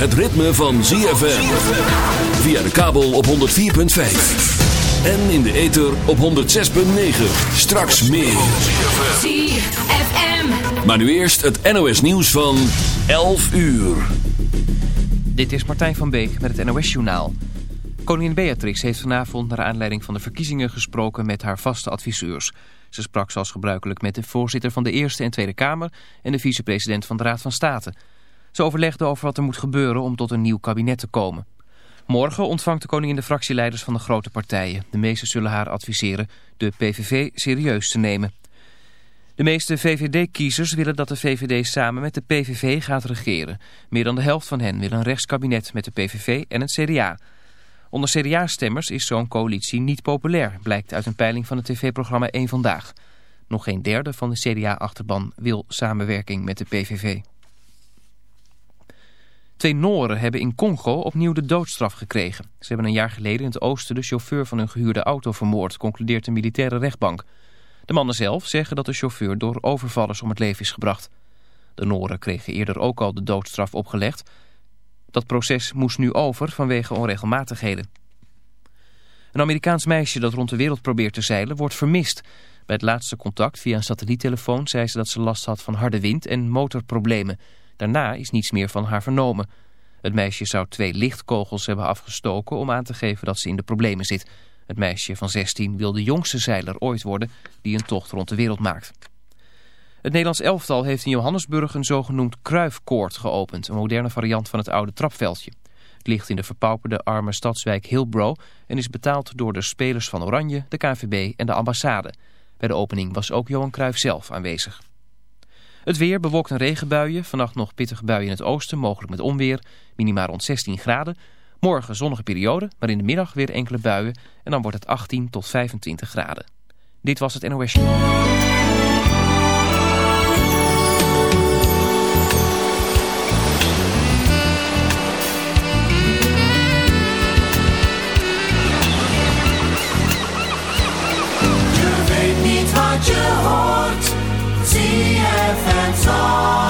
het ritme van ZFM. Via de kabel op 104.5. En in de ether op 106.9. Straks meer. ZFM. Maar nu eerst het NOS nieuws van 11 uur. Dit is Martijn van Beek met het NOS-journaal. Koningin Beatrix heeft vanavond naar aanleiding van de verkiezingen gesproken met haar vaste adviseurs. Ze sprak zoals gebruikelijk met de voorzitter van de Eerste en Tweede Kamer en de vicepresident van de Raad van State. Ze overlegden over wat er moet gebeuren om tot een nieuw kabinet te komen. Morgen ontvangt de koningin de fractieleiders van de grote partijen. De meesten zullen haar adviseren de PVV serieus te nemen. De meeste VVD-kiezers willen dat de VVD samen met de PVV gaat regeren. Meer dan de helft van hen wil een rechtskabinet met de PVV en het CDA. Onder CDA-stemmers is zo'n coalitie niet populair, blijkt uit een peiling van het tv-programma 1 Vandaag. Nog geen derde van de CDA-achterban wil samenwerking met de PVV. Twee Noren hebben in Congo opnieuw de doodstraf gekregen. Ze hebben een jaar geleden in het oosten de chauffeur van hun gehuurde auto vermoord, concludeert de militaire rechtbank. De mannen zelf zeggen dat de chauffeur door overvallers om het leven is gebracht. De Noren kregen eerder ook al de doodstraf opgelegd. Dat proces moest nu over vanwege onregelmatigheden. Een Amerikaans meisje dat rond de wereld probeert te zeilen wordt vermist. Bij het laatste contact via een satelliettelefoon zei ze dat ze last had van harde wind en motorproblemen. Daarna is niets meer van haar vernomen. Het meisje zou twee lichtkogels hebben afgestoken om aan te geven dat ze in de problemen zit. Het meisje van 16 wil de jongste zeiler ooit worden die een tocht rond de wereld maakt. Het Nederlands elftal heeft in Johannesburg een zogenoemd kruifkoord geopend. Een moderne variant van het oude trapveldje. Het ligt in de verpauperde arme stadswijk Hillbrow en is betaald door de spelers van Oranje, de KNVB en de ambassade. Bij de opening was ook Johan Cruijff zelf aanwezig. Het weer bewolkt een regenbuien. Vannacht nog pittige buien in het oosten, mogelijk met onweer. Minimaal rond 16 graden. Morgen zonnige periode, maar in de middag weer enkele buien. En dan wordt het 18 tot 25 graden. Dit was het NOS. Je je hoort. ZFM Zandvoort.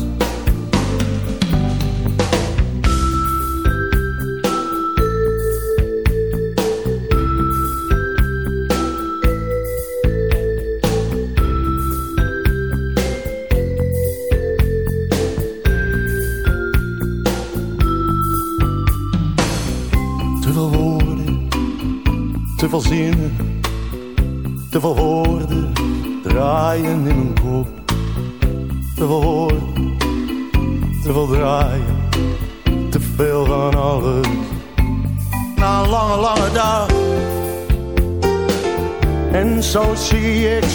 Ik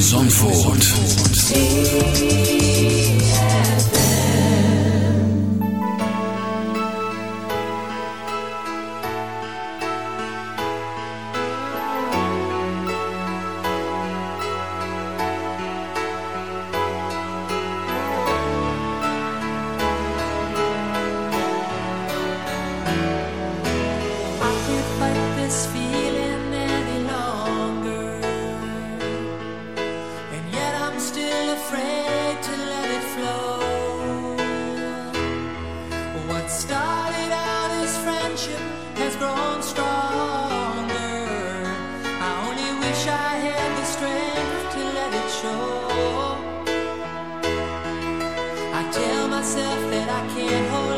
Zandvoort. I can't hold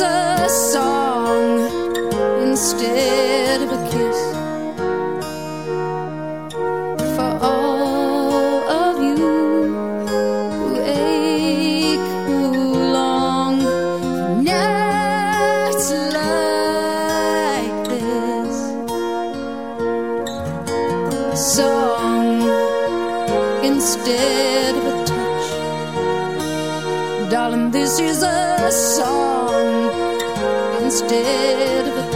a song instead of a kiss. Instead of a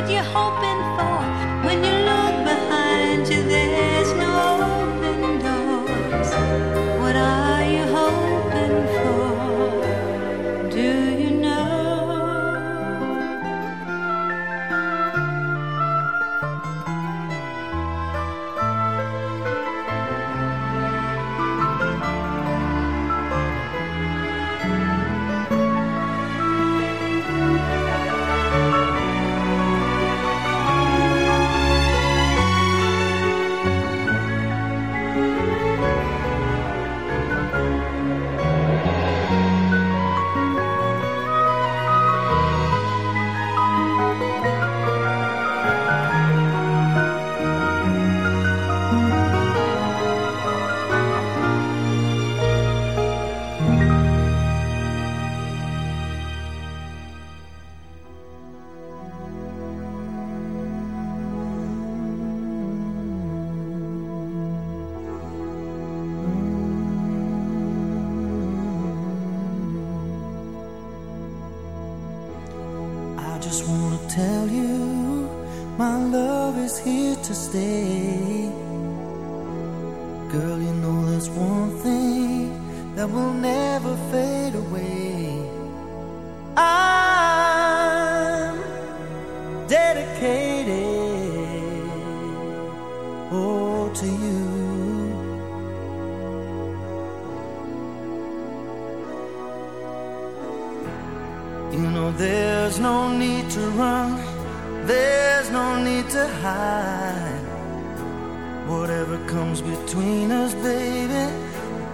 what you're hoping for.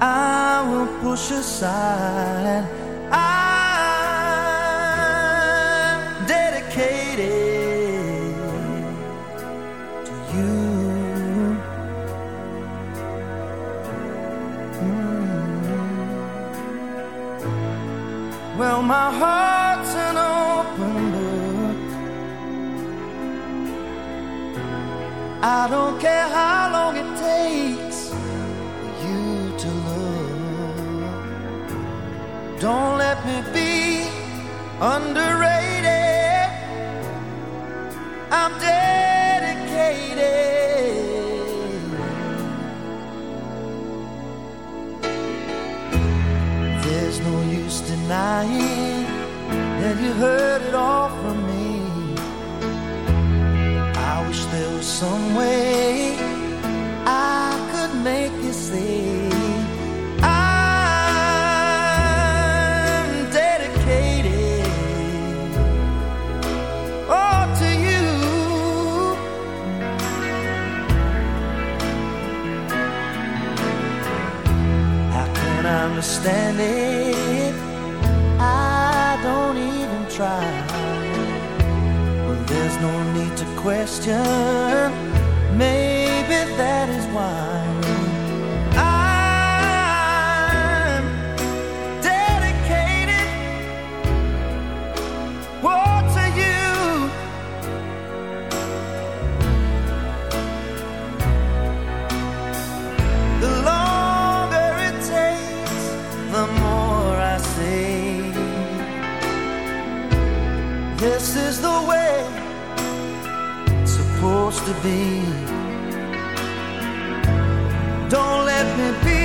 I will push aside. I'm dedicated to you. Mm. Well, my heart's an open book. I don't care how. Don't let me be underrated. I'm dedicated. There's no use denying that you heard it all from me. I wish there was some way understand it. I don't even try. Well, there's no need to question. way it's supposed to be. Don't let me be.